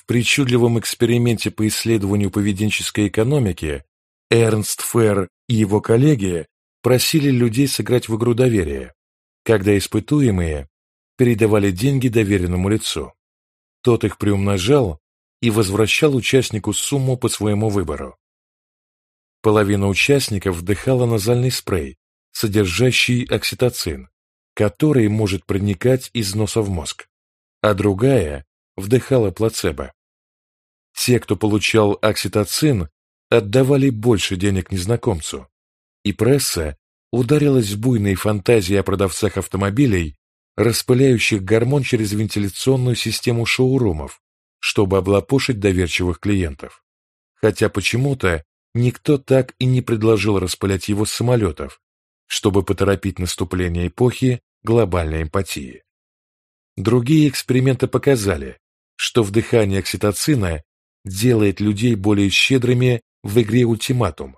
В причудливом эксперименте по исследованию поведенческой экономики Эрнст Ферр и его коллеги просили людей сыграть в игру доверия, когда испытуемые передавали деньги доверенному лицу. Тот их приумножал и возвращал участнику сумму по своему выбору. Половина участников вдыхала назальный спрей, содержащий окситоцин, который может проникать из носа в мозг, а другая вдыхала плацебо. Те, кто получал окситоцин, отдавали больше денег незнакомцу, и пресса ударилась в буйные фантазии о продавцах автомобилей, распыляющих гормон через вентиляционную систему шоурумов, чтобы облапошить доверчивых клиентов. Хотя почему-то никто так и не предложил распылять его с самолетов, чтобы поторопить наступление эпохи глобальной эмпатии. Другие эксперименты показали, что вдыхание окситоцина делает людей более щедрыми в игре «Ультиматум»,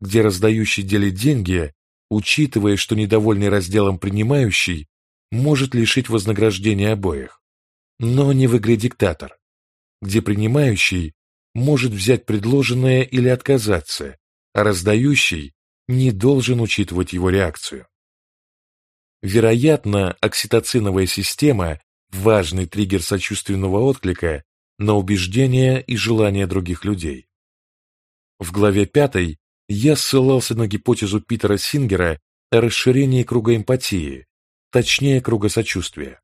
где раздающий делит деньги, учитывая, что недовольный разделом принимающий может лишить вознаграждения обоих, но не в игре «Диктатор», где принимающий может взять предложенное или отказаться, а раздающий не должен учитывать его реакцию. Вероятно, окситоциновая система – важный триггер сочувственного отклика на убеждения и желания других людей. В главе 5 я ссылался на гипотезу Питера Сингера о расширении круга эмпатии, точнее круга сочувствия.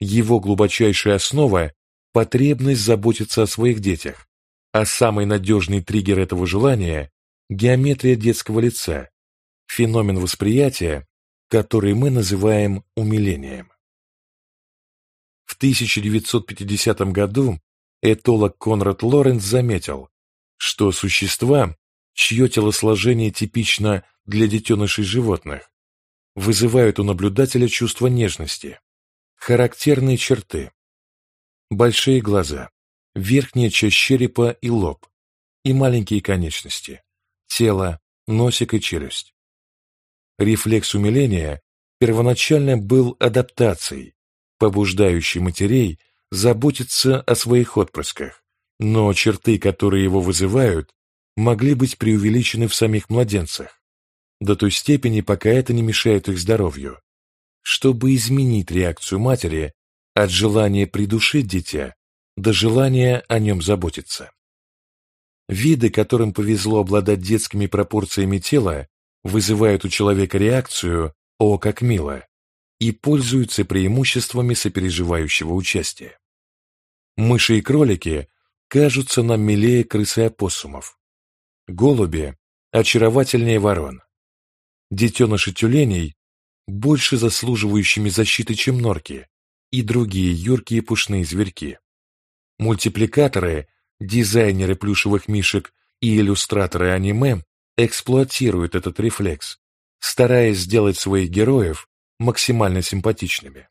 Его глубочайшая основа – потребность заботиться о своих детях, а самый надежный триггер этого желания – геометрия детского лица, феномен восприятия, который мы называем умилением. В 1950 году этолог Конрад Лоренц заметил, что существа, чье телосложение типично для детенышей животных, вызывают у наблюдателя чувство нежности, характерные черты, большие глаза, верхняя часть черепа и лоб, и маленькие конечности, тело, носик и челюсть. Рефлекс умиления первоначально был адаптацией, побуждающей матерей заботиться о своих отпрысках, но черты, которые его вызывают, могли быть преувеличены в самих младенцах, до той степени, пока это не мешает их здоровью. Чтобы изменить реакцию матери от желания придушить дитя до желания о нем заботиться. Виды, которым повезло обладать детскими пропорциями тела, вызывают у человека реакцию «О, как мило!» И пользуются преимуществами сопереживающего участия. Мыши и кролики кажутся нам милее крысы опоссумов. Голуби очаровательнее ворон. Детеныши тюленей больше заслуживающими защиты, чем норки и другие юркие пушные зверьки. Мультипликаторы, дизайнеры плюшевых мишек и иллюстраторы аниме эксплуатируют этот рефлекс, стараясь сделать своих героев максимально симпатичными.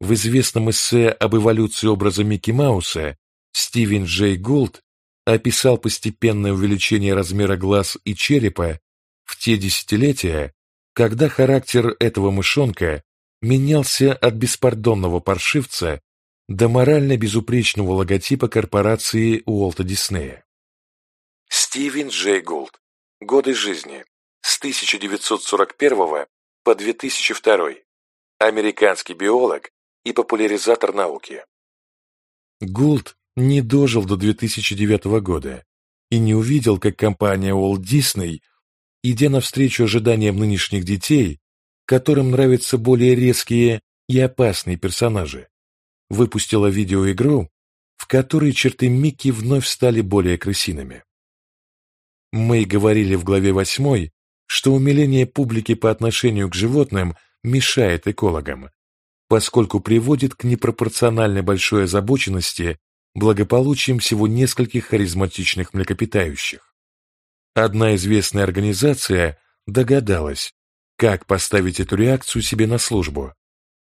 В известном эссе об эволюции образа Микки Мауса Стивен Джей Гулд описал постепенное увеличение размера глаз и черепа в те десятилетия, когда характер этого мышонка менялся от беспардонного паршивца до морально безупречного логотипа корпорации Уолта Диснея. Стивен Джей Гулд Годы жизни с 1941 по 2002. Американский биолог и популяризатор науки. Гулд не дожил до 2009 года и не увидел, как компания Walt Disney, идя навстречу ожиданиям нынешних детей, которым нравятся более резкие и опасные персонажи, выпустила видеоигру, в которой черты Микки вновь стали более крысиными. Мы говорили в главе 8, что умиление публики по отношению к животным мешает экологам, поскольку приводит к непропорционально большой озабоченности благополучием всего нескольких харизматичных млекопитающих. Одна известная организация догадалась, как поставить эту реакцию себе на службу,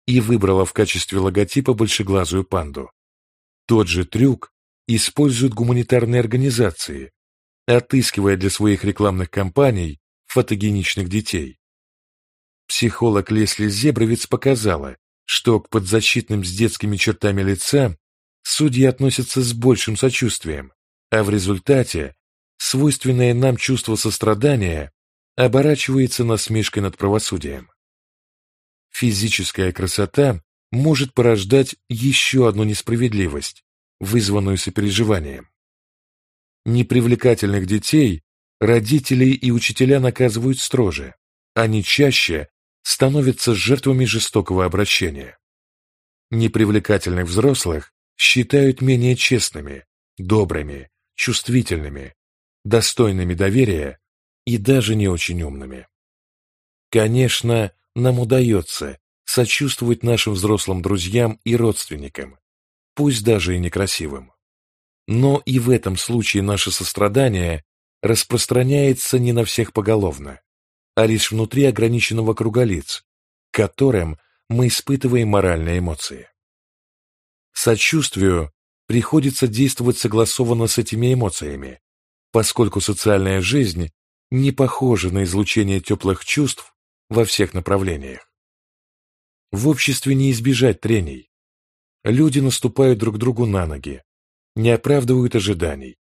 и выбрала в качестве логотипа большеглазую панду. Тот же трюк используют гуманитарные организации, отыскивая для своих рекламных кампаний фотогеничных детей. Психолог Лесли Зебровиц показала, что к подзащитным с детскими чертами лица судьи относятся с большим сочувствием, а в результате свойственное нам чувство сострадания оборачивается насмешкой над правосудием. Физическая красота может порождать еще одну несправедливость, вызванную сопереживанием. Непривлекательных детей родители и учителя наказывают строже, они чаще становятся жертвами жестокого обращения. Непривлекательных взрослых считают менее честными, добрыми, чувствительными, достойными доверия и даже не очень умными. Конечно, нам удается сочувствовать нашим взрослым друзьям и родственникам, пусть даже и некрасивым. Но и в этом случае наше сострадание распространяется не на всех поголовно, а лишь внутри ограниченного круга лиц, которым мы испытываем моральные эмоции. Сочувствию приходится действовать согласованно с этими эмоциями, поскольку социальная жизнь не похожа на излучение теплых чувств во всех направлениях. В обществе не избежать трений. Люди наступают друг другу на ноги, не оправдывают ожиданий,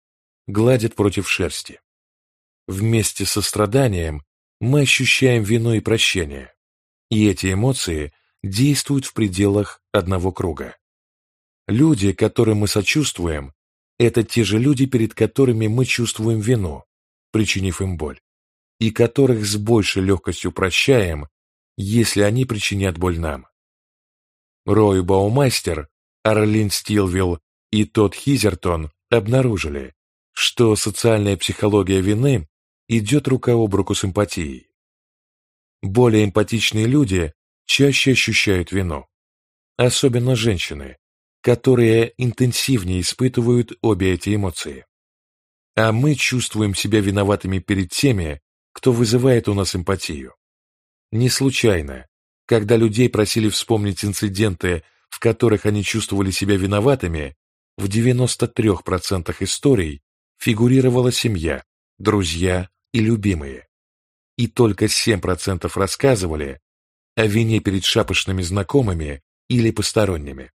гладят против шерсти. Вместе со страданием мы ощущаем вину и прощение, и эти эмоции действуют в пределах одного круга. Люди, которым мы сочувствуем, это те же люди, перед которыми мы чувствуем вину, причинив им боль, и которых с большей легкостью прощаем, если они причинят боль нам. Рой Баумастер, Арлин Стилвилл и Тодд Хизертон обнаружили, что социальная психология вины идет рука об руку с эмпатией. Более эмпатичные люди чаще ощущают вину, особенно женщины, которые интенсивнее испытывают обе эти эмоции. А мы чувствуем себя виноватыми перед теми, кто вызывает у нас эмпатию. Не случайно, когда людей просили вспомнить инциденты, в которых они чувствовали себя виноватыми, в 93% историй фигурировала семья, друзья и любимые. И только 7% рассказывали о вине перед шапошными знакомыми или посторонними.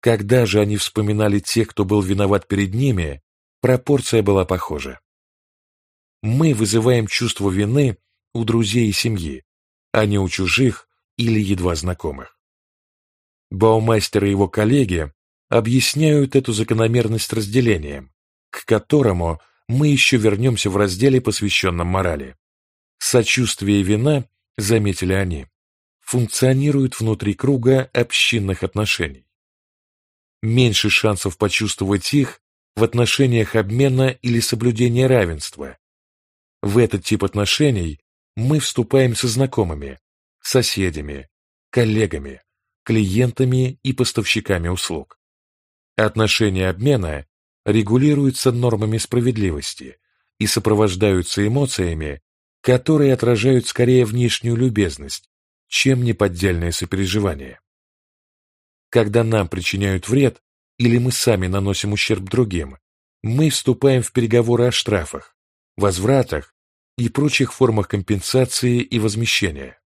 Когда же они вспоминали тех, кто был виноват перед ними, пропорция была похожа. Мы вызываем чувство вины у друзей и семьи, а не у чужих или едва знакомых. Баумайстер и его коллеги объясняют эту закономерность разделением, к которому мы еще вернемся в разделе, посвященном морали. Сочувствие и вина, заметили они, функционируют внутри круга общинных отношений. Меньше шансов почувствовать их в отношениях обмена или соблюдения равенства. В этот тип отношений мы вступаем со знакомыми, соседями, коллегами, клиентами и поставщиками услуг. Отношения обмена регулируются нормами справедливости и сопровождаются эмоциями, которые отражают скорее внешнюю любезность, чем неподдельное сопереживание. Когда нам причиняют вред или мы сами наносим ущерб другим, мы вступаем в переговоры о штрафах, возвратах и прочих формах компенсации и возмещения.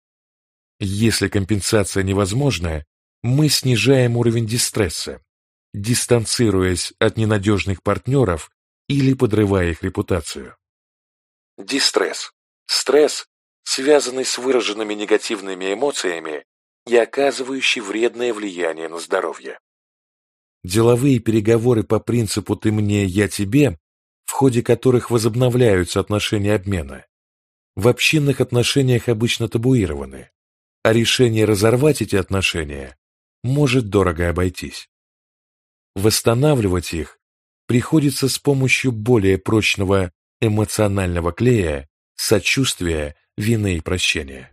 Если компенсация невозможна, мы снижаем уровень дистресса, дистанцируясь от ненадежных партнеров или подрывая их репутацию. Дистресс. Стресс, связанный с выраженными негативными эмоциями и оказывающий вредное влияние на здоровье. Деловые переговоры по принципу «ты мне, я тебе», в ходе которых возобновляются отношения обмена, в общинных отношениях обычно табуированы, а решение разорвать эти отношения может дорого обойтись. Восстанавливать их приходится с помощью более прочного эмоционального клея, сочувствия, вины и прощения.